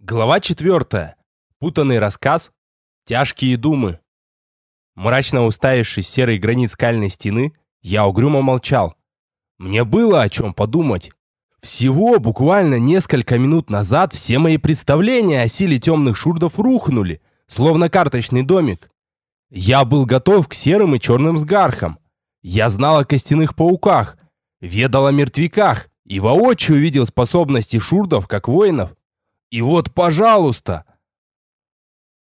Глава четвертая. Путанный рассказ. Тяжкие думы. Мрачно уставившись серый гранит скальной стены, я угрюмо молчал. Мне было о чем подумать. Всего буквально несколько минут назад все мои представления о силе темных шурдов рухнули, словно карточный домик. Я был готов к серым и черным сгархам. Я знал о костяных пауках, ведал о мертвяках и воочию видел способности шурдов как воинов и вот, пожалуйста!»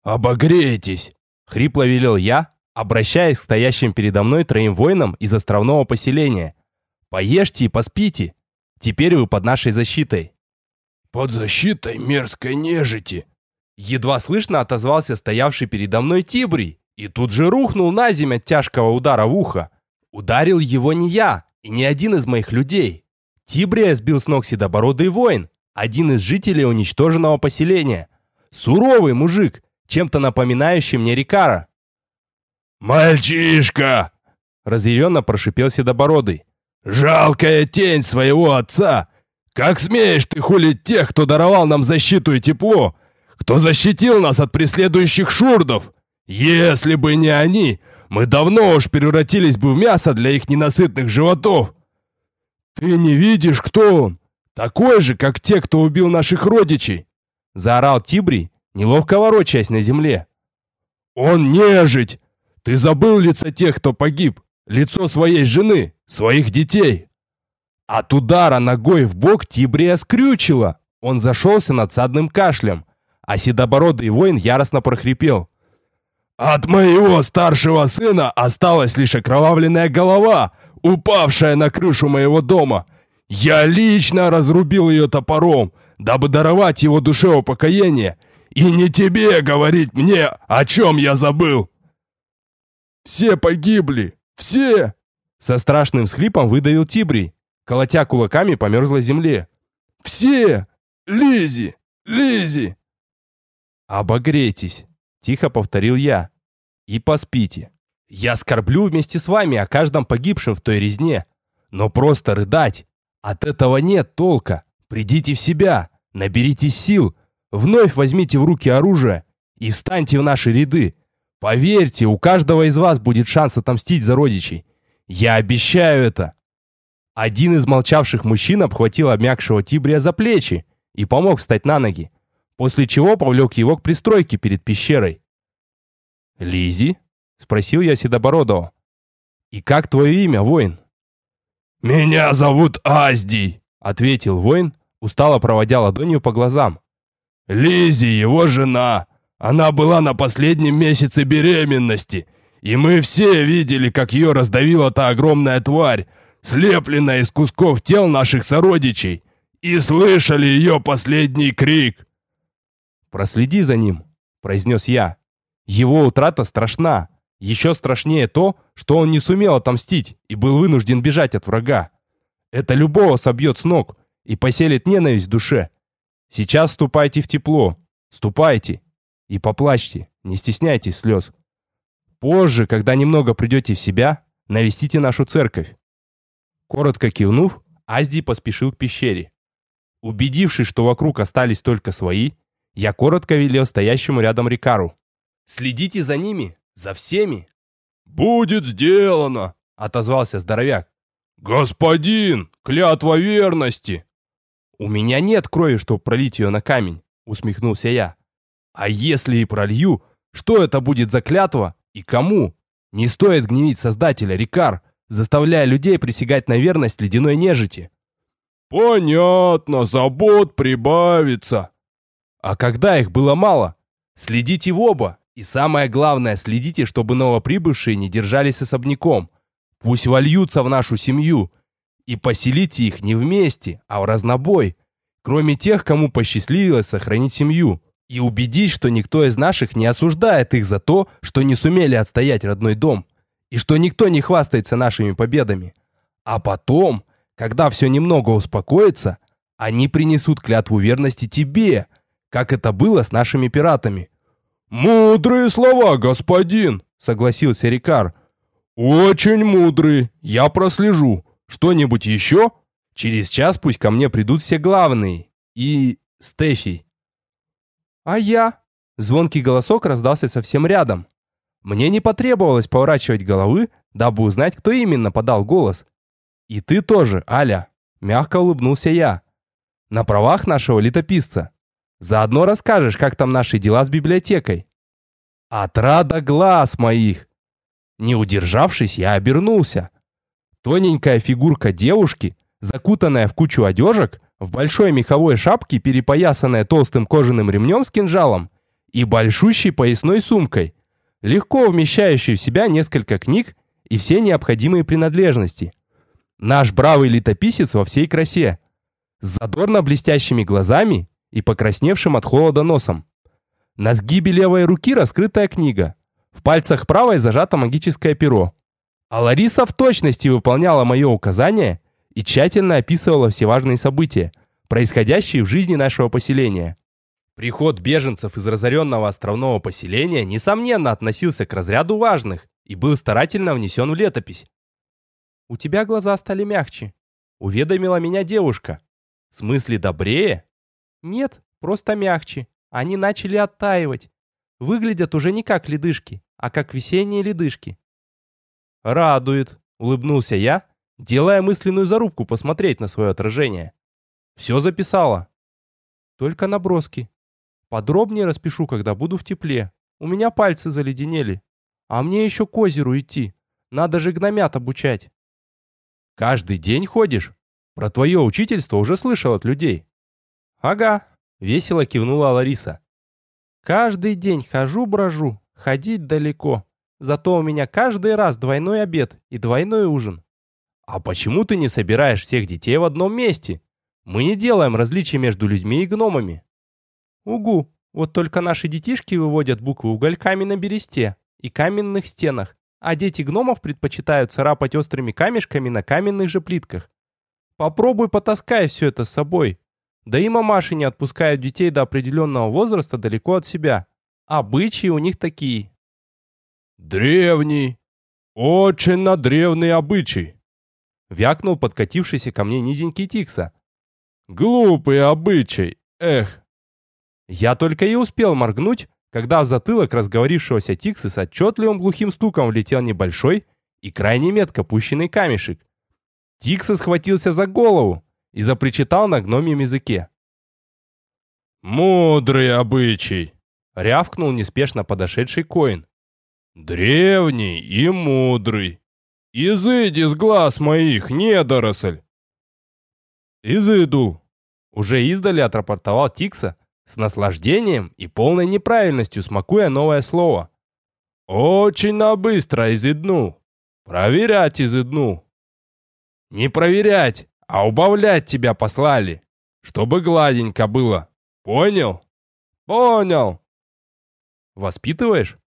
«Обогрейтесь!» — хрипло велел я, обращаясь к стоящим передо мной троим воинам из островного поселения. «Поешьте и поспите. Теперь вы под нашей защитой». «Под защитой мерзкой нежити!» Едва слышно отозвался стоявший передо мной Тибрий и тут же рухнул на землю от тяжкого удара в ухо. Ударил его не я и не один из моих людей. Тибрия сбил с ног седобородый воин, один из жителей уничтоженного поселения. Суровый мужик, чем-то напоминающий мне Рикара. «Мальчишка!» — разъяренно прошипел Седобородый. «Жалкая тень своего отца! Как смеешь ты хулить тех, кто даровал нам защиту и тепло, кто защитил нас от преследующих шурдов? Если бы не они, мы давно уж превратились бы в мясо для их ненасытных животов! Ты не видишь, кто он? Такой же, как те, кто убил наших родичей!» Заорал Тибри, неловко ворочаясь на земле. «Он нежить! Ты забыл лицо тех, кто погиб! Лицо своей жены, своих детей!» От удара ногой в бок Тибрия скрючило. Он зашелся надсадным кашлем, а седобородый воин яростно прохрипел. «От моего старшего сына осталась лишь окровавленная голова, упавшая на крышу моего дома. Я лично разрубил ее топором, дабы даровать его душе упокоение, и не тебе говорить мне, о чем я забыл. Все погибли, все!» Со страшным всхлипом выдавил Тибрий, колотя кулаками по мерзлой земле. «Все! Лизи! Лизи!» «Обогрейтесь!» — тихо повторил я. «И поспите. Я скорблю вместе с вами о каждом погибшем в той резне. Но просто рыдать от этого нет толка. Придите в себя, наберитесь сил, вновь возьмите в руки оружие и встаньте в наши ряды. Поверьте, у каждого из вас будет шанс отомстить за родичей. Я обещаю это. Один из молчавших мужчин обхватил обмякшего Тибрия за плечи и помог встать на ноги, после чего повлек его к пристройке перед пещерой. Лизи? спросил я Седобородова. «И как твое имя, воин?» «Меня зовут Аздий», — ответил воин, устало проводя ладонью по глазам. Лизи его жена. Она была на последнем месяце беременности, и мы все видели, как ее раздавила та огромная тварь, слепленная из кусков тел наших сородичей, и слышали ее последний крик». «Проследи за ним», — произнес я. «Его утрата страшна, еще страшнее то, что он не сумел отомстить и был вынужден бежать от врага. Это любого собьет с ног и поселит ненависть в душе. Сейчас ступайте в тепло, ступайте и поплачьте, не стесняйтесь слез. Позже, когда немного придете в себя, навестите нашу церковь. Коротко кивнув, Азди поспешил к пещере. Убедившись, что вокруг остались только свои, я коротко велел стоящему рядом Рикару. «Следите за ними за всеми?» «Будет сделано!» — отозвался здоровяк. «Господин, клятва верности!» «У меня нет крови, чтобы пролить ее на камень», — усмехнулся я. «А если и пролью, что это будет за клятва и кому? Не стоит гневить Создателя, Рикар, заставляя людей присягать на верность ледяной нежити». «Понятно, забот прибавится». «А когда их было мало? Следите в оба, и самое главное, следите, чтобы новоприбывшие не держались особняком. Пусть вольются в нашу семью. И поселите их не вместе, а в разнобой. Кроме тех, кому посчастливилось сохранить семью. И убедись, что никто из наших не осуждает их за то, что не сумели отстоять родной дом. И что никто не хвастается нашими победами. А потом, когда все немного успокоится, они принесут клятву верности тебе, как это было с нашими пиратами. «Мудрые слова, господин!» — согласился Рикар. «Очень мудрые, я прослежу. Что-нибудь еще?» «Через час пусть ко мне придут все главные. И Стефи». «А я?» Звонкий голосок раздался совсем рядом. Мне не потребовалось поворачивать головы, дабы узнать, кто именно подал голос. «И ты тоже, Аля», — мягко улыбнулся я. «На правах нашего летописца. Заодно расскажешь, как там наши дела с библиотекой». «Отрада глаз моих!» Не удержавшись, я обернулся. Тоненькая фигурка девушки, закутанная в кучу одежек, в большой меховой шапке, перепоясанная толстым кожаным ремнем с кинжалом и большущей поясной сумкой, легко вмещающей в себя несколько книг и все необходимые принадлежности. Наш бравый летописец во всей красе, с задорно блестящими глазами и покрасневшим от холода носом. На сгибе левой руки раскрытая книга, в пальцах правой зажато магическое перо. А Лариса в точности выполняла мое указание и тщательно описывала все важные события, происходящие в жизни нашего поселения. Приход беженцев из разоренного островного поселения несомненно относился к разряду важных и был старательно внесен в летопись. «У тебя глаза стали мягче», — уведомила меня девушка. «В смысле добрее?» «Нет, просто мягче. Они начали оттаивать. Выглядят уже не как ледышки, а как весенние ледышки». «Радует», — улыбнулся я, делая мысленную зарубку посмотреть на свое отражение. «Все записала». «Только наброски. Подробнее распишу, когда буду в тепле. У меня пальцы заледенели. А мне еще к озеру идти. Надо же гномят обучать». «Каждый день ходишь? Про твое учительство уже слышал от людей». «Ага», — весело кивнула Лариса. «Каждый день хожу-брожу, ходить далеко. Зато у меня каждый раз двойной обед и двойной ужин. А почему ты не собираешь всех детей в одном месте? Мы не делаем различий между людьми и гномами. Угу, вот только наши детишки выводят буквы угольками на бересте и каменных стенах, а дети гномов предпочитают царапать острыми камешками на каменных же плитках. Попробуй потаскай все это с собой. Да и мамаши не отпускают детей до определенного возраста далеко от себя. Обычаи у них такие. Древний, очень на древний обычай. Вякнул подкатившийся ко мне низенький Тикса. Глупый обычай, эх. Я только и успел моргнуть, когда в затылок разговорившегося Тикса с отчетливым глухим стуком влетел небольшой и крайне метко пущенный камешек. Тикса схватился за голову и запричитал на гномьем языке. «Мудрый обычай!» — рявкнул неспешно подошедший Коин. «Древний и мудрый! Изыди с глаз моих, недоросль!» «Изыду!» — уже издали отрапортовал Тикса, с наслаждением и полной неправильностью смакуя новое слово. «Очень на быстро изыдну. Проверять изыдну». «Не проверять, а убавлять тебя послали, чтобы гладенько было. Понял?» «Понял». «Воспитываешь?»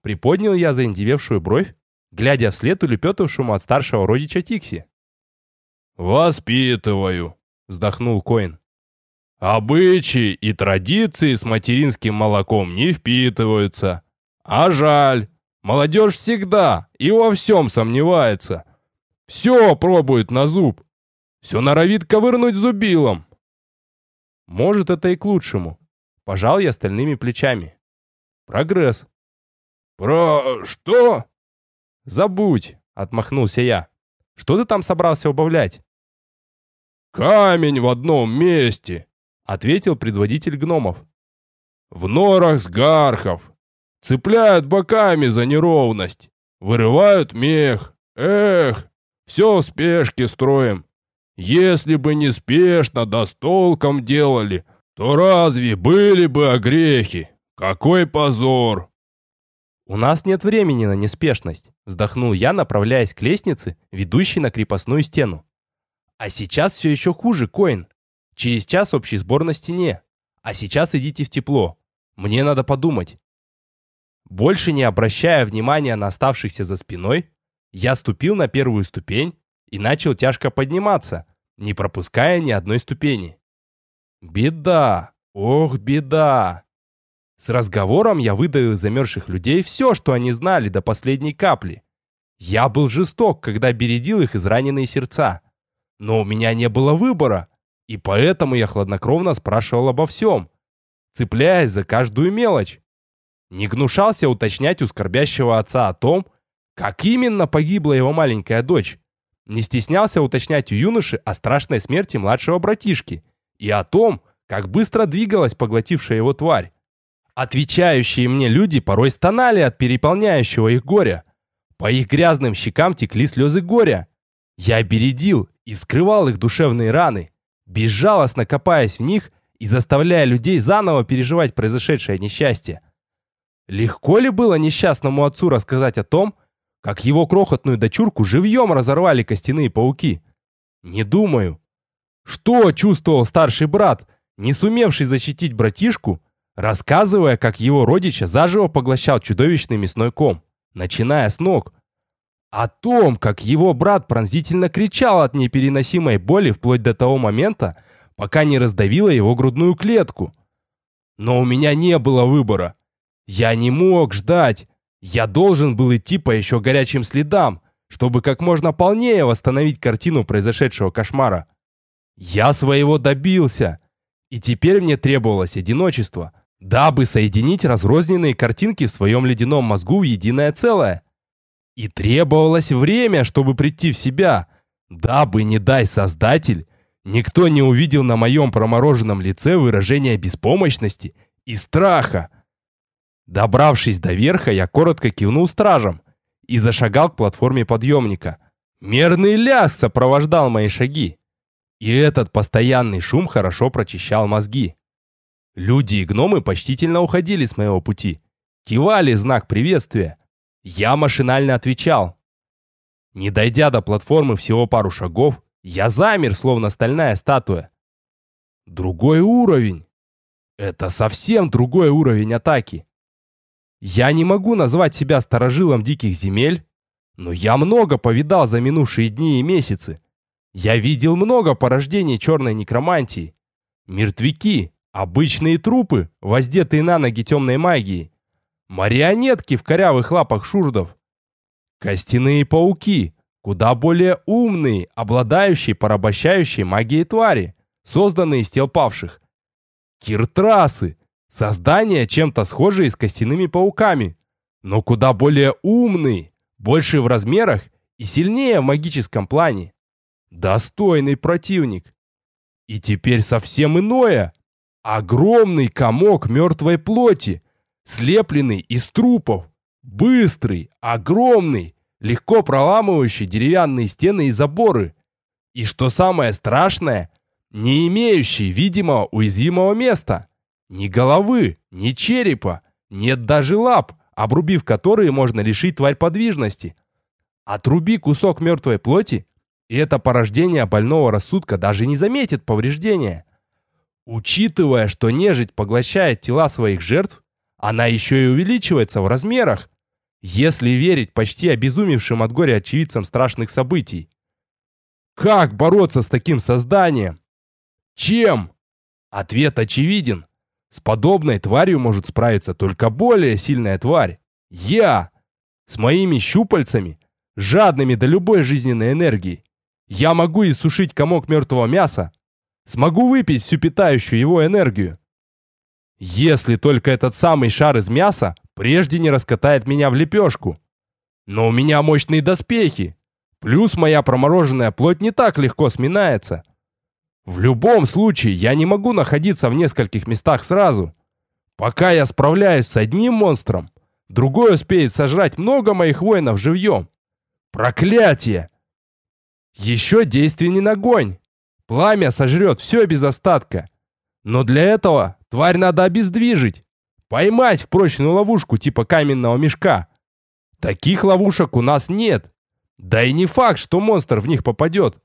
Приподнял я заиндевевшую бровь, глядя вслед улепетавшему от старшего родича Тикси. «Воспитываю», — вздохнул Коин. Обычаи и традиции с материнским молоком не впитываются. А жаль, молодежь всегда и во всем сомневается. Все пробует на зуб. Все норовит ковырнуть зубилом. Может, это и к лучшему. Пожал я стальными плечами. Прогресс. Про что? Забудь, отмахнулся я. Что ты там собрался убавлять? Камень в одном месте, ответил предводитель гномов. В норах сгархов. Цепляют боками за неровность. Вырывают мех. Эх, все в спешке строим. Если бы не спешно да с толком делали, то разве были бы огрехи? Какой позор! «У нас нет времени на неспешность», — вздохнул я, направляясь к лестнице, ведущей на крепостную стену. «А сейчас все еще хуже, Коин. Через час общий сбор на стене. А сейчас идите в тепло. Мне надо подумать. Больше не обращая внимания на оставшихся за спиной, я ступил на первую ступень и начал тяжко подниматься, не пропуская ни одной ступени. Беда! Ох, беда! С разговором я выдавил замерзших людей все, что они знали до последней капли. Я был жесток, когда бередил их израненные сердца. Но у меня не было выбора. И поэтому я хладнокровно спрашивал обо всем. цепляясь за каждую мелочь. Не гнушался уточнять у скорбящего отца о том, как именно погибла его маленькая дочь. Не стеснялся уточнять у юноши о страшной смерти младшего братишки и о том, как быстро двигалась поглотившая его тварь. Отвечающие мне люди порой стонали от переполняющего их горя. По их грязным щекам текли слезы горя. Я бередил и вскрывал их душевные раны, безжалостно копаясь в них и заставляя людей заново переживать произошедшее несчастье. Легко ли было несчастному отцу рассказать о том, как его крохотную дочурку живьем разорвали костяные пауки? Не думаю. Что чувствовал старший брат, не сумевший защитить братишку, рассказывая, как его родича заживо поглощал чудовищный мясной ком, начиная с ног? О том, как его брат пронзительно кричал от непереносимой боли вплоть до того момента, пока не раздавила его грудную клетку. Но у меня не было выбора. Я не мог ждать. Я должен был идти по еще горячим следам, чтобы как можно полнее восстановить картину произошедшего кошмара. Я своего добился. И теперь мне требовалось одиночество, дабы соединить разрозненные картинки в своем ледяном мозгу в единое целое. И требовалось время, чтобы прийти в себя, дабы, не дай Создатель, никто не увидел на моем промороженном лице выражение беспомощности и страха. Добравшись до верха, я коротко кивнул стражам и зашагал к платформе подъемника. Мерный ляс сопровождал мои шаги. И этот постоянный шум хорошо прочищал мозги. Люди и гномы почтительно уходили с моего пути. Кивали знак приветствия. Я машинально отвечал. Не дойдя до платформы всего пару шагов, я замер, словно стальная статуя. Другой уровень. Это совсем другой уровень атаки. Я не могу назвать себя сторожилом диких земель, но я много повидал за минувшие дни и месяцы. Я видел много порождений черной некромантии. Мертвяки, обычные трупы, воздетые на ноги темной магией. Марионетки в корявых лапах шурдов. Костяные пауки, куда более умные, обладающие порабощающей магией твари, созданные из тел павших. Киртрасы, Создания чем-то схожие с костяными пауками, но куда более умные, больше в размерах и сильнее в магическом плане. Достойный противник. И теперь совсем иное. Огромный комок мертвой плоти, слепленный из трупов. Быстрый, огромный, легко проламывающий деревянные стены и заборы. И что самое страшное, не имеющий видимого уязвимого места. Ни головы, ни черепа, нет даже лап, обрубив которые можно лишить тварь подвижности. Отруби кусок мертвой плоти, и это порождение больного рассудка даже не заметит повреждения. Учитывая, что нежить поглощает тела своих жертв, она еще и увеличивается в размерах, если верить почти обезумевшим от горя очевидцам страшных событий. Как бороться с таким созданием? Чем? Ответ очевиден. С подобной тварью может справиться только более сильная тварь. Я! С моими щупальцами, жадными до любой жизненной энергии. Я могу иссушить комок мертвого мяса. Смогу выпить всю питающую его энергию. Если только этот самый шар из мяса прежде не раскатает меня в лепешку. Но у меня мощные доспехи. Плюс моя промороженная плоть не так легко сминается. В любом случае, я не могу находиться в нескольких местах сразу. Пока я справляюсь с одним монстром, другой успеет сожрать много моих воинов живьем. Проклятие! Еще действенен огонь. Пламя сожрет все без остатка. Но для этого тварь надо обездвижить. Поймать в прочную ловушку типа каменного мешка. Таких ловушек у нас нет. Да и не факт, что монстр в них попадет.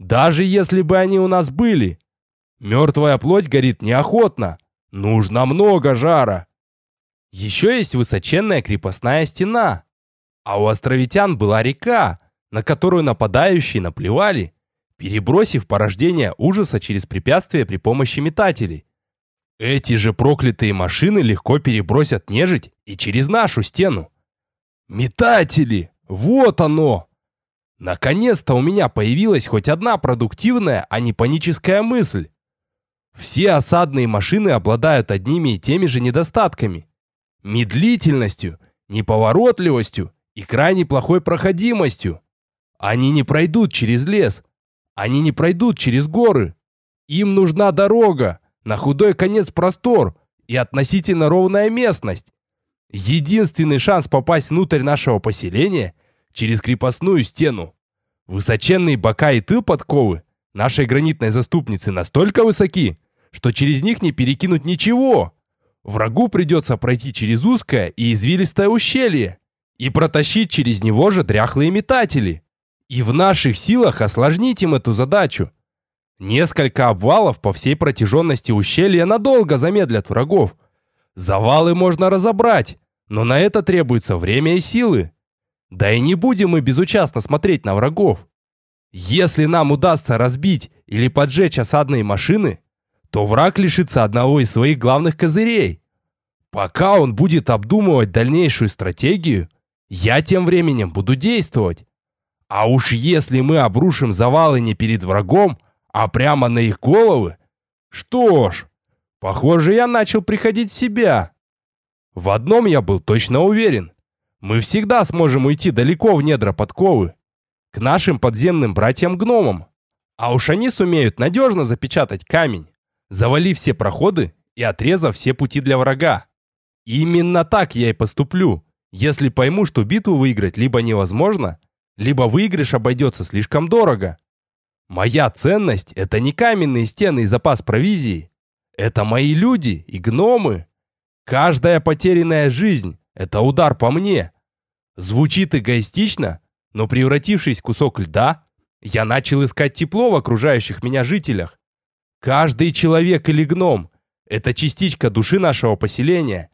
Даже если бы они у нас были. Мертвая плоть горит неохотно. Нужно много жара. Еще есть высоченная крепостная стена. А у островитян была река, на которую нападающие наплевали, перебросив порождение ужаса через препятствия при помощи метателей. Эти же проклятые машины легко перебросят нежить и через нашу стену. Метатели! Вот оно! Наконец-то у меня появилась хоть одна продуктивная, а не паническая мысль. Все осадные машины обладают одними и теми же недостатками. Медлительностью, неповоротливостью и крайне плохой проходимостью. Они не пройдут через лес. Они не пройдут через горы. Им нужна дорога, на худой конец простор и относительно ровная местность. Единственный шанс попасть внутрь нашего поселения через крепостную стену. Высоченные бока и тыл подковы нашей гранитной заступницы настолько высоки, что через них не перекинуть ничего. Врагу придется пройти через узкое и извилистое ущелье и протащить через него же дряхлые метатели. И в наших силах осложнить им эту задачу. Несколько обвалов по всей протяженности ущелья надолго замедлят врагов. Завалы можно разобрать, но на это требуется время и силы. Да и не будем мы безучастно смотреть на врагов. Если нам удастся разбить или поджечь осадные машины, то враг лишится одного из своих главных козырей. Пока он будет обдумывать дальнейшую стратегию, я тем временем буду действовать. А уж если мы обрушим завалы не перед врагом, а прямо на их головы, что ж, похоже, я начал приходить в себя. В одном я был точно уверен. Мы всегда сможем уйти далеко в недра подковы. К нашим подземным братьям-гномам. А уж они сумеют надежно запечатать камень завалив все проходы и отрезав все пути для врага. именно так я и поступлю, если пойму, что битву выиграть либо невозможно, либо выигрыш обойдется слишком дорого. Моя ценность — это не каменные стены и запас провизии. Это мои люди и гномы. Каждая потерянная жизнь — это удар по мне. Звучит эгоистично, но превратившись в кусок льда, я начал искать тепло в окружающих меня жителях. Каждый человек или гном — это частичка души нашего поселения.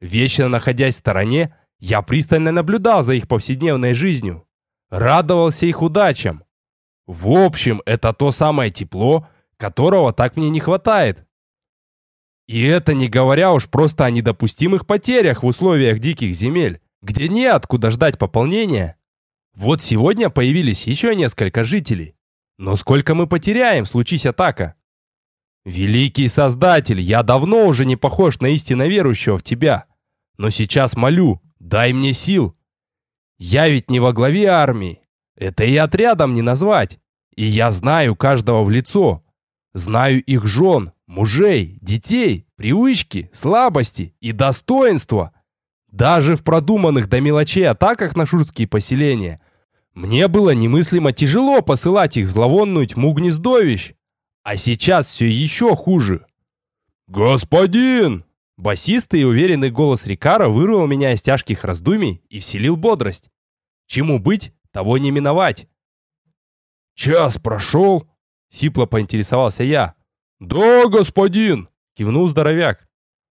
Вечно находясь в стороне, я пристально наблюдал за их повседневной жизнью. Радовался их удачам. В общем, это то самое тепло, которого так мне не хватает. И это не говоря уж просто о недопустимых потерях в условиях диких земель, где неоткуда ждать пополнения. Вот сегодня появились еще несколько жителей. Но сколько мы потеряем, случись атака? «Великий Создатель, я давно уже не похож на истинно верующего в Тебя, но сейчас молю, дай мне сил. Я ведь не во главе армии, это и отрядом не назвать, и я знаю каждого в лицо, знаю их жен, мужей, детей, привычки, слабости и достоинства. Даже в продуманных до мелочей атаках на шурские поселения мне было немыслимо тяжело посылать их зловонную тьму гнездовищ, а сейчас все еще хуже. «Господин!» Басистый и уверенный голос Рикара вырвал меня из тяжких раздумий и вселил бодрость. Чему быть, того не миновать. «Час прошел?» — сипло поинтересовался я. «Да, господин!» — кивнул здоровяк.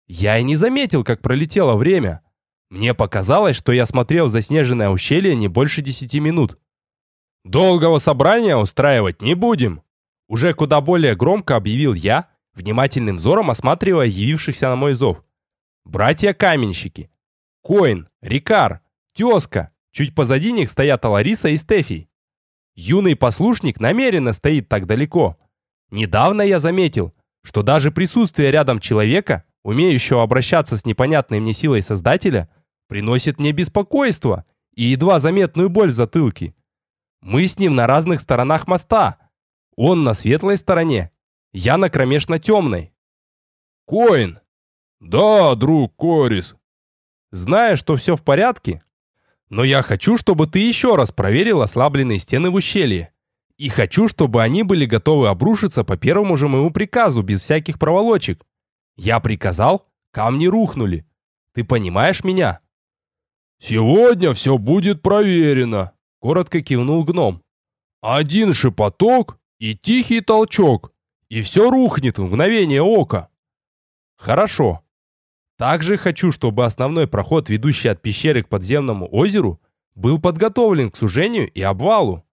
Я и не заметил, как пролетело время. Мне показалось, что я смотрел в заснеженное ущелье не больше десяти минут. «Долгого собрания устраивать не будем!» Уже куда более громко объявил я, внимательным взором осматривая явившихся на мой зов. Братья-каменщики. Коин, Рикар, Тезка. Чуть позади них стоят Алариса и Стефий. Юный послушник намеренно стоит так далеко. Недавно я заметил, что даже присутствие рядом человека, умеющего обращаться с непонятной мне силой Создателя, приносит мне беспокойство и едва заметную боль в затылке. Мы с ним на разных сторонах моста, он на светлой стороне, я на кромешно темной. Коин. Да, друг Корис. Знаю, что все в порядке, но я хочу, чтобы ты еще раз проверил ослабленные стены в ущелье. И хочу, чтобы они были готовы обрушиться по первому же моему приказу, без всяких проволочек. Я приказал, камни рухнули. Ты понимаешь меня? Сегодня все будет проверено, коротко кивнул гном. Один шепоток, и тихий толчок, и все рухнет в мгновение ока. Хорошо. Также хочу, чтобы основной проход, ведущий от пещеры к подземному озеру, был подготовлен к сужению и обвалу.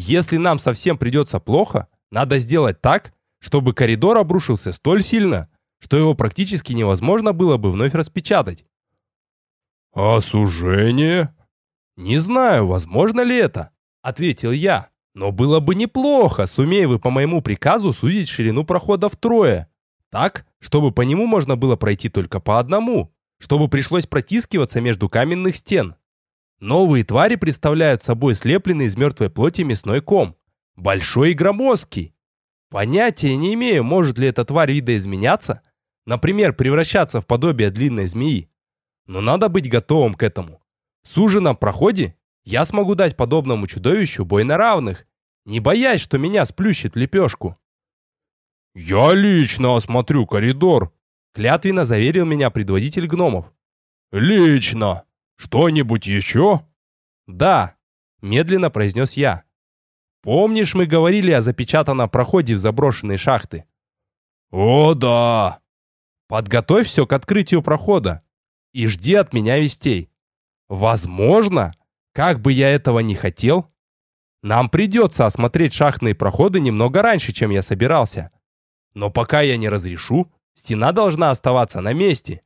Если нам совсем придется плохо, надо сделать так, чтобы коридор обрушился столь сильно, что его практически невозможно было бы вновь распечатать. «А сужение?» «Не знаю, возможно ли это», — ответил я. Но было бы неплохо, сумея вы по моему приказу сузить ширину прохода втрое. Так, чтобы по нему можно было пройти только по одному, чтобы пришлось протискиваться между каменных стен. Новые твари представляют собой слепленный из мертвой плоти мясной ком. Большой и громоздкий. Понятия не имею, может ли эта тварь видоизменяться, например, превращаться в подобие длинной змеи. Но надо быть готовым к этому. В суженном проходе я смогу дать подобному чудовищу бой на равных, не боясь, что меня сплющит лепешку. «Я лично осмотрю коридор», — клятвенно заверил меня предводитель гномов. «Лично! Что-нибудь еще?» «Да», — медленно произнес я. «Помнишь, мы говорили о запечатанном проходе в заброшенные шахты?» «О, да!» «Подготовь все к открытию прохода и жди от меня вестей. Возможно, как бы я этого не хотел, нам придется осмотреть шахтные проходы немного раньше, чем я собирался. Но пока я не разрешу, стена должна оставаться на месте.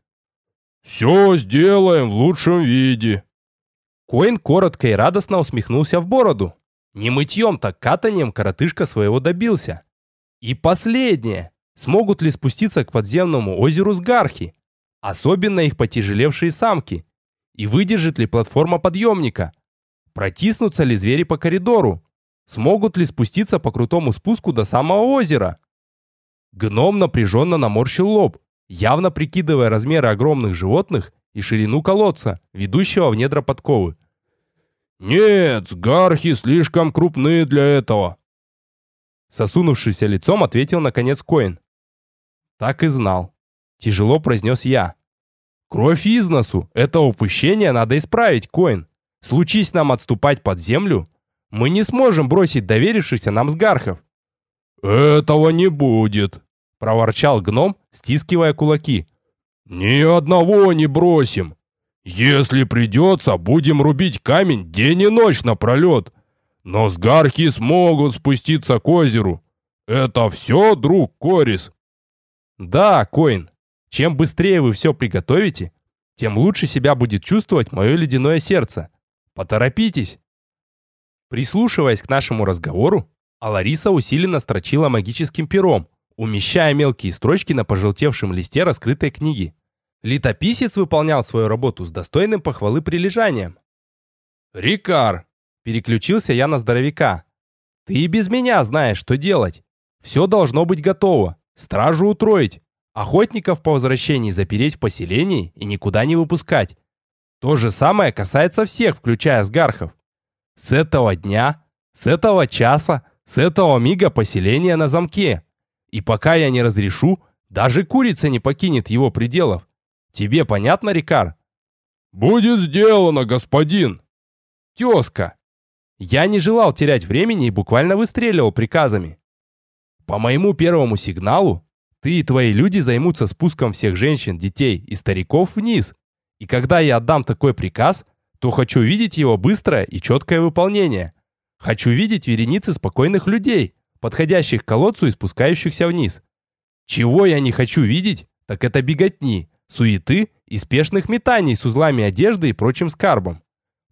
«Все сделаем в лучшем виде». Коин коротко и радостно усмехнулся в бороду. Не мытьем, так катанием коротышка своего добился. И последнее. Смогут ли спуститься к подземному озеру с Гархи? Особенно их потяжелевшие самки. И выдержит ли платформа подъемника? Протиснутся ли звери по коридору? Смогут ли спуститься по крутому спуску до самого озера? Гном напряженно наморщил лоб, явно прикидывая размеры огромных животных и ширину колодца, ведущего в недра подковы. «Нет, гархи слишком крупные для этого», Сосунувшимся лицом ответил наконец Коин. «Так и знал», — тяжело произнес я. «Кровь из носу, это упущение надо исправить, Коин. Случись нам отступать под землю, мы не сможем бросить доверившихся нам сгархов. «Этого не будет», — проворчал гном, стискивая кулаки. «Ни одного не бросим. Если придется, будем рубить камень день и ночь напролет. Но сгархи смогут спуститься к озеру. Это все, друг Корис?» «Да, Коин, чем быстрее вы все приготовите, тем лучше себя будет чувствовать мое ледяное сердце. Поторопитесь!» Прислушиваясь к нашему разговору, Алариса усиленно строчила магическим пером, умещая мелкие строчки на пожелтевшем листе раскрытой книги. Летописец выполнял свою работу с достойным похвалы прилежанием. «Рикар!» – переключился я на здоровяка. «Ты и без меня знаешь, что делать. Все должно быть готово. Стражу утроить. Охотников по возвращении запереть в поселении и никуда не выпускать. То же самое касается всех, включая сгархов. С этого дня, с этого часа, с этого мига поселение на замке. И пока я не разрешу, даже курица не покинет его пределов. Тебе понятно, Рикар? Будет сделано, господин. Тезка. Я не желал терять времени и буквально выстреливал приказами. По моему первому сигналу, ты и твои люди займутся спуском всех женщин, детей и стариков вниз, и когда я отдам такой приказ, то хочу видеть его быстрое и четкое выполнение. Хочу видеть вереницы спокойных людей, подходящих к колодцу и спускающихся вниз. Чего я не хочу видеть, так это беготни, суеты и спешных метаний с узлами одежды и прочим скарбом.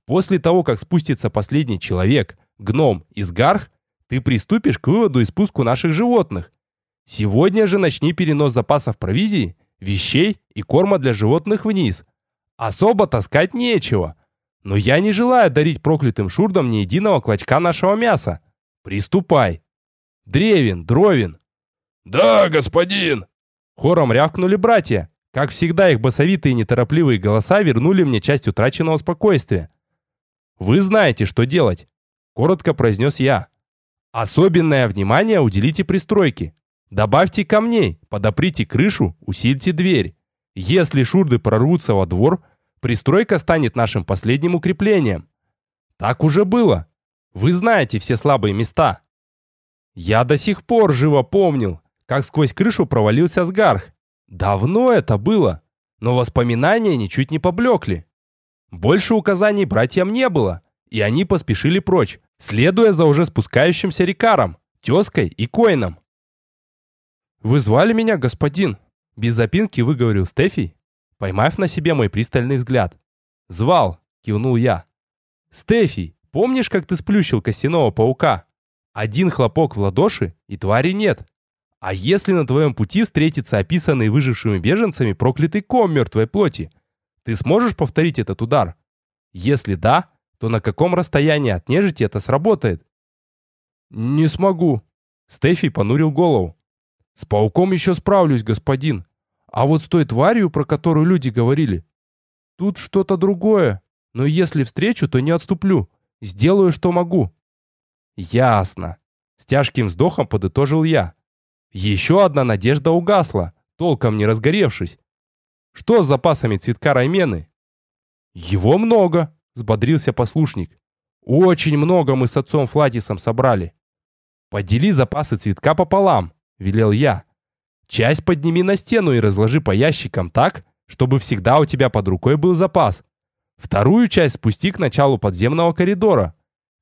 После того, как спустится последний человек, гном из гарх, ты приступишь к выводу и спуску наших животных. Сегодня же начни перенос запасов провизии, вещей и корма для животных вниз, Особо таскать нечего. Но я не желаю дарить проклятым шурдам ни единого клочка нашего мяса. Приступай. Древин, Дровин. Да, господин. Хором рявкнули братья. Как всегда, их басовитые и неторопливые голоса вернули мне часть утраченного спокойствия. «Вы знаете, что делать», — коротко произнес я. «Особенное внимание уделите пристройке. Добавьте камней, подоприте крышу, усильте дверь. Если шурды прорвутся во двор, Пристройка станет нашим последним укреплением. Так уже было. Вы знаете все слабые места. Я до сих пор живо помнил, как сквозь крышу провалился сгарх. Давно это было, но воспоминания ничуть не поблекли. Больше указаний братьям не было, и они поспешили прочь, следуя за уже спускающимся рекаром, тезкой и коином. «Вы звали меня, господин?» Без запинки выговорил Стефи, поймав на себе мой пристальный взгляд. «Звал!» — кивнул я. «Стефи, помнишь, как ты сплющил костяного паука? Один хлопок в ладоши, и твари нет. А если на твоем пути встретится описанный выжившими беженцами проклятый ком мертвой плоти? Ты сможешь повторить этот удар? Если да, то на каком расстоянии от нежити это сработает? Не смогу. Стефи понурил голову. С пауком еще справлюсь, господин. А вот с той тварью, про которую люди говорили, тут что-то другое. Но если встречу, то не отступлю. Сделаю, что могу. Ясно. С тяжким вздохом подытожил я. Еще одна надежда угасла, толком не разгоревшись. Что с запасами цветка Раймены? Его много, взбодрился послушник. Очень много мы с отцом Флатисом собрали. Подели запасы цветка пополам, велел я. Часть подними на стену и разложи по ящикам так, чтобы всегда у тебя под рукой был запас. Вторую часть спусти к началу подземного коридора.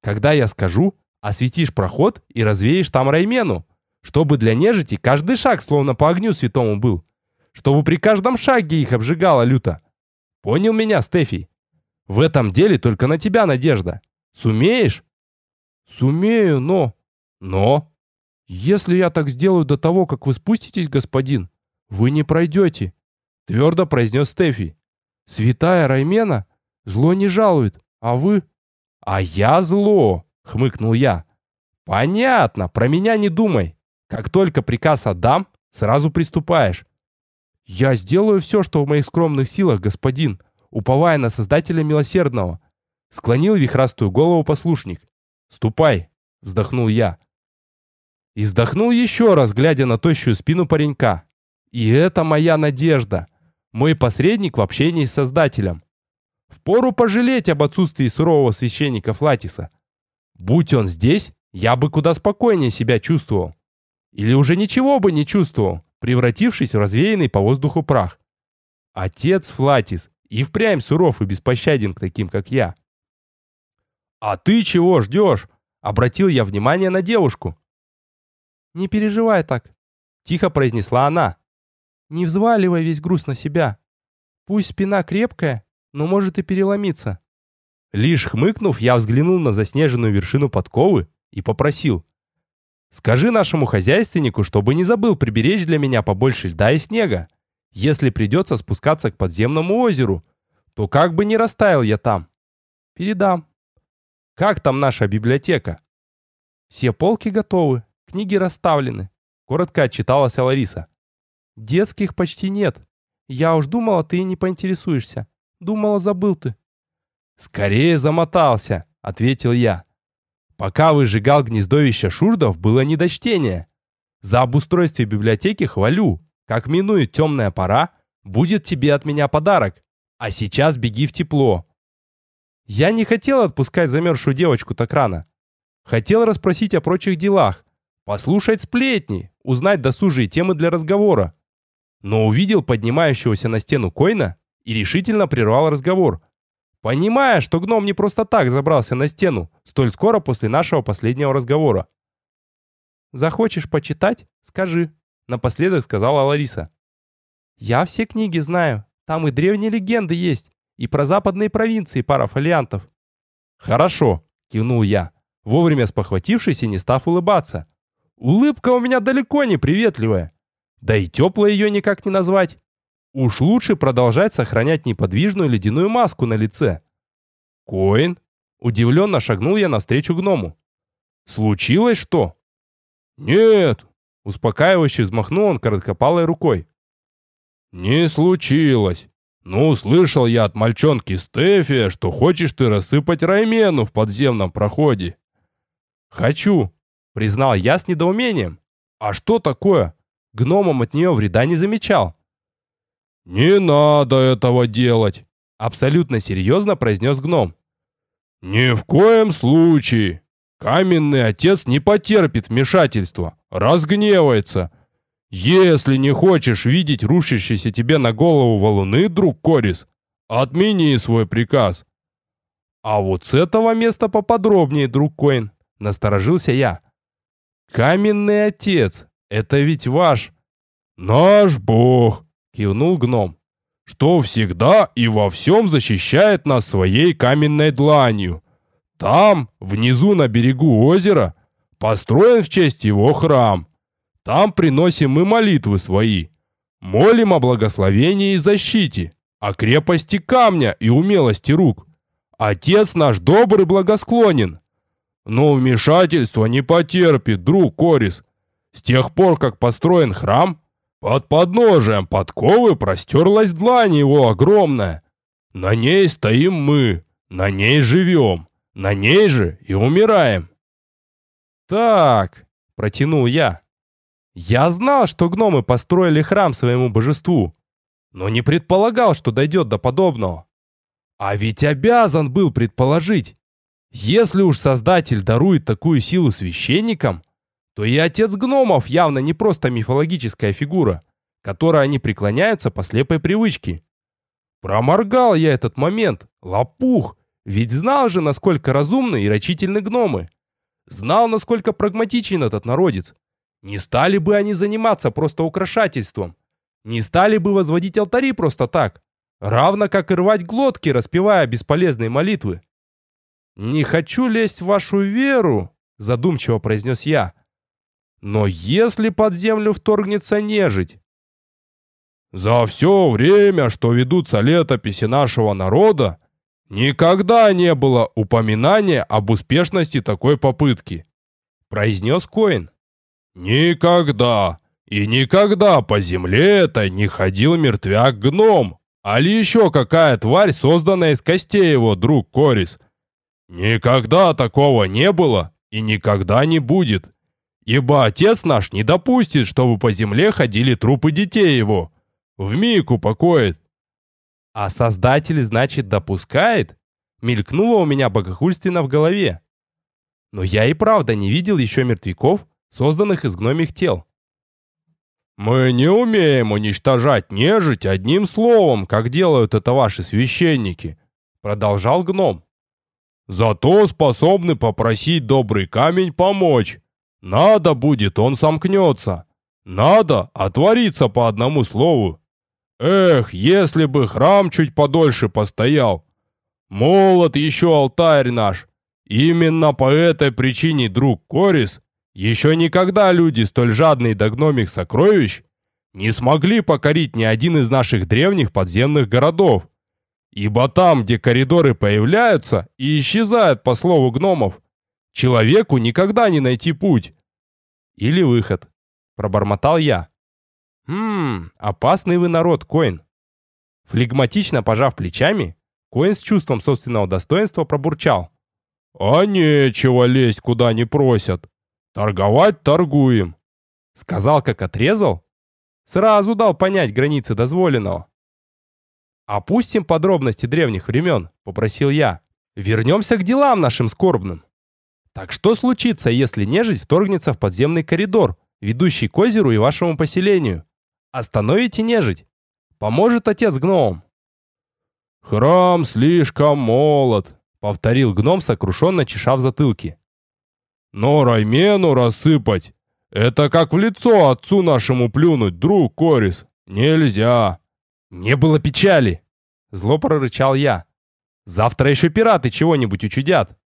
Когда я скажу, осветишь проход и развеешь там Раймену, чтобы для нежити каждый шаг словно по огню святому был, чтобы при каждом шаге их обжигало люто. Понял меня, Стефи? В этом деле только на тебя надежда. Сумеешь? Сумею, но... Но? Если я так сделаю до того, как вы спуститесь, господин, вы не пройдете, твердо произнес Стефи. Святая Раймена зло не жалует, а вы... А я зло, хмыкнул я. Понятно, про меня не думай. Как только приказ отдам, сразу приступаешь. Я сделаю все, что в моих скромных силах, господин, уповая на Создателя Милосердного. Склонил вихрастую голову послушник. «Ступай!» — вздохнул я. И вздохнул еще раз, глядя на тощую спину паренька. И это моя надежда. Мой посредник в общении с Создателем. Впору пожалеть об отсутствии сурового священника Флатиса. Будь он здесь, я бы куда спокойнее себя чувствовал. Или уже ничего бы не чувствовал, превратившись в развеянный по воздуху прах. Отец Флатис и впрямь суров и беспощаден к таким, как я. «А ты чего ждешь?» — обратил я внимание на девушку. «Не переживай так», — тихо произнесла она. «Не взваливай весь груз на себя. Пусть спина крепкая, но может и переломиться». Лишь хмыкнув, я взглянул на заснеженную вершину подковы и попросил. «Скажи нашему хозяйственнику, чтобы не забыл приберечь для меня побольше льда и снега. Если придется спускаться к подземному озеру, то как бы не растаял я там. Передам. Как там наша библиотека? Все полки готовы, книги расставлены. Коротко отчиталась Лариса. Детских почти нет. Я уж думала, ты не поинтересуешься. Думала, забыл ты. Скорее замотался, ответил я. Пока выжигал гнездовище шурдов, было не до чтения. За обустройство библиотеки хвалю. Как минует темная пора, будет тебе от меня подарок. А сейчас беги в тепло. Я не хотел отпускать замерзшую девочку так рано. Хотел расспросить о прочих делах, послушать сплетни, узнать досужие темы для разговора. Но увидел поднимающегося на стену Койна и решительно прервал разговор, понимая, что гном не просто так забрался на стену столь скоро после нашего последнего разговора. «Захочешь почитать? Скажи», Напоследок сказала Лариса. «Я все книги знаю. Там и древние легенды есть, и про западные провинции пара фолиантов». «Хорошо», — кивнул я, вовремя спохватившись и не став улыбаться. «Улыбка у меня далеко не приветливая. Да и теплой ее никак не назвать. Уж лучше продолжать сохранять неподвижную ледяную маску на лице». «Коин?» — удивленно шагнул я навстречу гному. «Случилось что?» «Нет, Успокаивающе взмахнул он короткопалой рукой. «Не случилось. Ну, слышал я от мальчонки Стефия, что хочешь ты рассыпать Раймену в подземном проходе». «Хочу», — признал я с недоумением. «А что такое? Гномом от нее вреда не замечал». «Не надо этого делать», — абсолютно серьезно произнес гном. «Ни в коем случае. Каменный отец не потерпит вмешательства разгневается. Если не хочешь видеть рушащиеся тебе на голову валуны, друг Корис, отмени свой приказ. А вот с этого места поподробнее, друг Коин, насторожился я. Каменный отец, это ведь ваш... Наш бог, кивнул гном, что всегда и во всем защищает нас своей каменной дланью. Там, внизу на берегу озера, построен в честь его храм. Там приносим мы молитвы свои. Молим о благословении и защите, о крепости камня и умелости рук. Отец наш добрый благосклонен. Но вмешательство не потерпит, друг Корис. С тех пор, как построен храм, под подножием подковы простерлась длань его огромная. На ней стоим мы, на ней живем, на ней же и умираем. Так, протянул я. Я знал, что гномы построили храм своему божеству, но не предполагал, что дойдет до подобного. А ведь обязан был предположить. Если уж Создатель дарует такую силу священникам, то и отец гномов явно не просто мифологическая фигура, которой они преклоняются по слепой привычке. Проморгал я этот момент, лопух, ведь знал же, насколько разумны и рачительны гномы. Знал, насколько прагматичен этот народец. Не стали бы они заниматься просто украшательством. Не стали бы возводить алтари просто так. Равно как и рвать глотки, распевая бесполезные молитвы. «Не хочу лезть в вашу веру», — задумчиво произнес я. «Но если под землю вторгнется нежить, за все время, что ведутся летописи нашего народа, никогда не было упоминания об успешности такой попытки, произнес Коин. Никогда и никогда по земле этой не ходил мертвяк-гном, а ли еще какая тварь, созданная из костей его, друг Корис. Никогда такого не было и никогда не будет, ибо отец наш не допустит, чтобы по земле ходили трупы детей его, Вмиг упокоит. А создатель, значит, допускает? Мелькнуло у меня богохульственно в голове. Но я и правда не видел еще мертвяков, созданных из гномих тел. «Мы не умеем уничтожать нежить одним словом, как делают это ваши священники», — продолжал гном. «Зато способны попросить добрый камень помочь. Надо будет, он сомкнется. Надо отвориться по одному слову. Эх, если бы храм чуть подольше постоял. Молод еще алтарь наш. Именно по этой причине, друг Корис, еще никогда люди, столь жадные до гномих сокровищ, не смогли покорить ни один из наших древних подземных городов. Ибо там, где коридоры появляются и исчезают по слову гномов, человеку никогда не найти путь. Или выход, пробормотал я. «Хм, опасный вы народ, Коин». Флегматично пожав плечами, Коин с чувством собственного достоинства пробурчал. «А нечего лезть, куда не просят. Торговать торгуем». Сказал, как отрезал. Сразу дал понять границы дозволенного. «Опустим подробности древних времен», — попросил я. «Вернемся к делам нашим скорбным. Так что случится, если нежить вторгнется в подземный коридор, ведущий к озеру и вашему поселению? Остановите нежить. Поможет отец гном. Храм слишком молод, повторил гном, сокрушенно чеша в затылке. Но Раймену рассыпать — это как в лицо отцу нашему плюнуть, друг Корис. Нельзя. Не было печали. Зло прорычал я. Завтра еще пираты чего-нибудь учудят.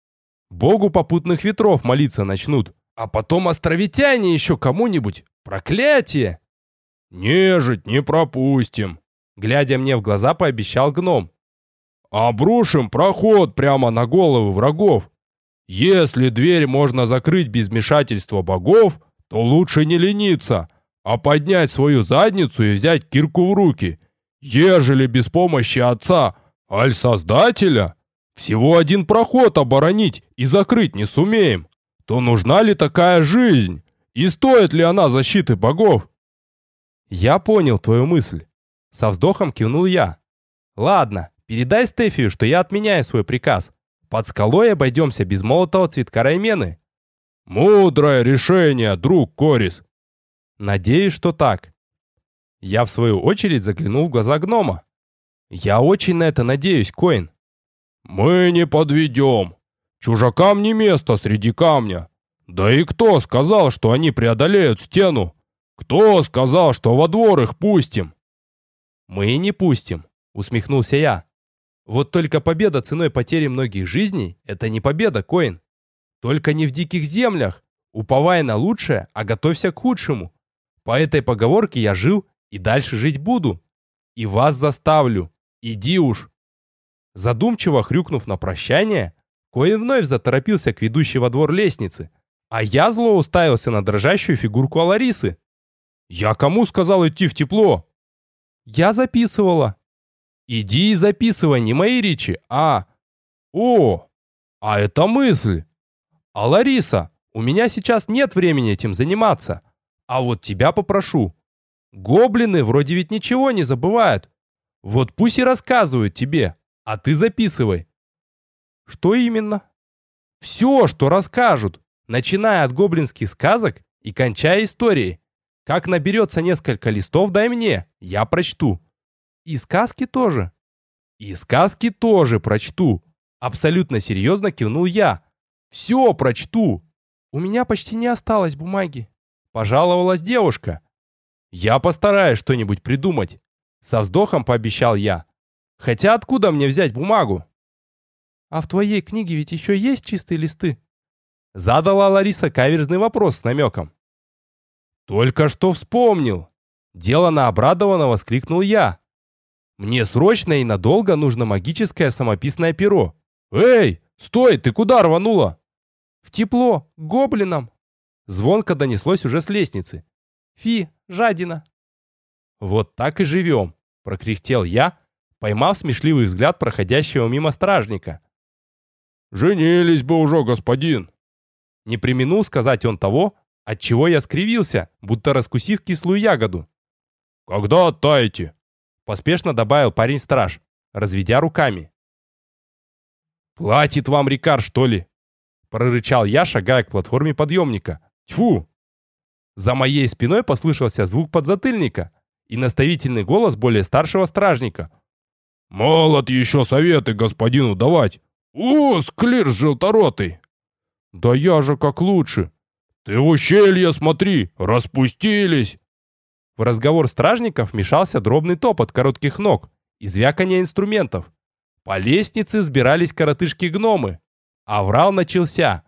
Богу попутных ветров молиться начнут. А потом островитяне еще кому-нибудь. Проклятие! «Нежить не пропустим», — глядя мне в глаза, пообещал гном. «Обрушим проход прямо на головы врагов. Если дверь можно закрыть без вмешательства богов, то лучше не лениться, а поднять свою задницу и взять кирку в руки. Ежели без помощи отца, аль создателя, всего один проход оборонить и закрыть не сумеем, то нужна ли такая жизнь? И стоит ли она защиты богов? «Я понял твою мысль». Со вздохом кивнул я. «Ладно, передай Стефию, что я отменяю свой приказ. Под скалой обойдемся без молотого цветка Раймены». «Мудрое решение, друг Корис». «Надеюсь, что так». Я в свою очередь заглянул в глаза гнома. «Я очень на это надеюсь, Коин». «Мы не подведем. Чужакам не место среди камня. Да и кто сказал, что они преодолеют стену?» «Кто сказал, что во двор их пустим?» «Мы не пустим», — усмехнулся я. «Вот только победа ценой потери многих жизней — это не победа, Коин. Только не в диких землях. Уповай на лучшее, а готовься к худшему. По этой поговорке я жил и дальше жить буду. И вас заставлю. Иди уж. Задумчиво хрюкнув на прощание, Коин вновь заторопился к ведущей во двор лестницы, а я зло уставился на дрожащую фигурку Аларисы. «Я кому сказал идти в тепло?» «Я записывала». «Иди и записывай не мои речи, а...» «О, а это мысль!» «А Лариса, у меня сейчас нет времени этим заниматься, а вот тебя попрошу. Гоблины вроде ведь ничего не забывают. Вот пусть и рассказывают тебе, а ты записывай». «Что именно?» «Все, что расскажут, начиная от гоблинских сказок и кончая историей. Как наберется несколько листов, дай мне, я прочту. И сказки тоже. И сказки тоже прочту. Абсолютно серьезно кивнул я. Все прочту. У меня почти не осталось бумаги. Пожаловалась девушка. Я постараюсь что-нибудь придумать. Со вздохом пообещал я. Хотя откуда мне взять бумагу? А в твоей книге ведь еще есть чистые листы? Задала Лариса каверзный вопрос с намеком. «Только что вспомнил!» Делано обрадованно воскликнул я. «Мне срочно и надолго нужно магическое самописное перо. Эй, стой, ты куда рванула?» «В тепло, к гоблинам!» Звонко донеслось уже с лестницы. «Фи, жадина!» «Вот так и живем!» Прокряхтел я, поймав смешливый взгляд проходящего мимо стражника. «Женились бы уже, господин!» Не применул сказать он того, Отчего я скривился, будто раскусив кислую ягоду. «Когда оттаете?» Поспешно добавил парень-страж, разведя руками. «Платит вам Рикар, что ли?» Прорычал я, шагая к платформе подъемника. «Тьфу!» За моей спиной послышался звук подзатыльника и наставительный голос более старшего стражника. «Молод еще советы господину давать! О, склир желторотый!» «Да я же как лучше!» «Ты в ущелье смотри, распустились!» В разговор стражников мешался дробный топот коротких ног и звяканье инструментов. По лестнице сбирались коротышки-гномы. Аврал начался.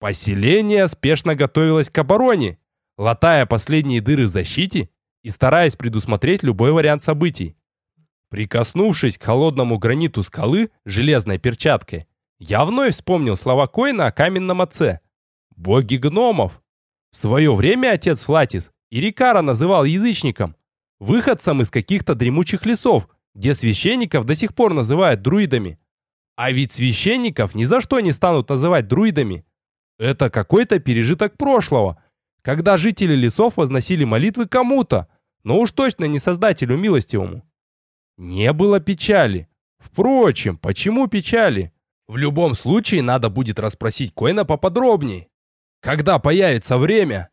Поселение спешно готовилось к обороне, латая последние дыры в защите и стараясь предусмотреть любой вариант событий. Прикоснувшись к холодному граниту скалы железной перчаткой, я вновь вспомнил слова Коина о каменном отце – боги гномов. В свое время отец Флатис Ирикара называл язычником, выходцем из каких-то дремучих лесов, где священников до сих пор называют друидами. А ведь священников ни за что не станут называть друидами. Это какой-то пережиток прошлого, когда жители лесов возносили молитвы кому-то, но уж точно не создателю милостивому. Не было печали. Впрочем, почему печали? В любом случае надо будет расспросить Коина поподробнее. Когда появится время,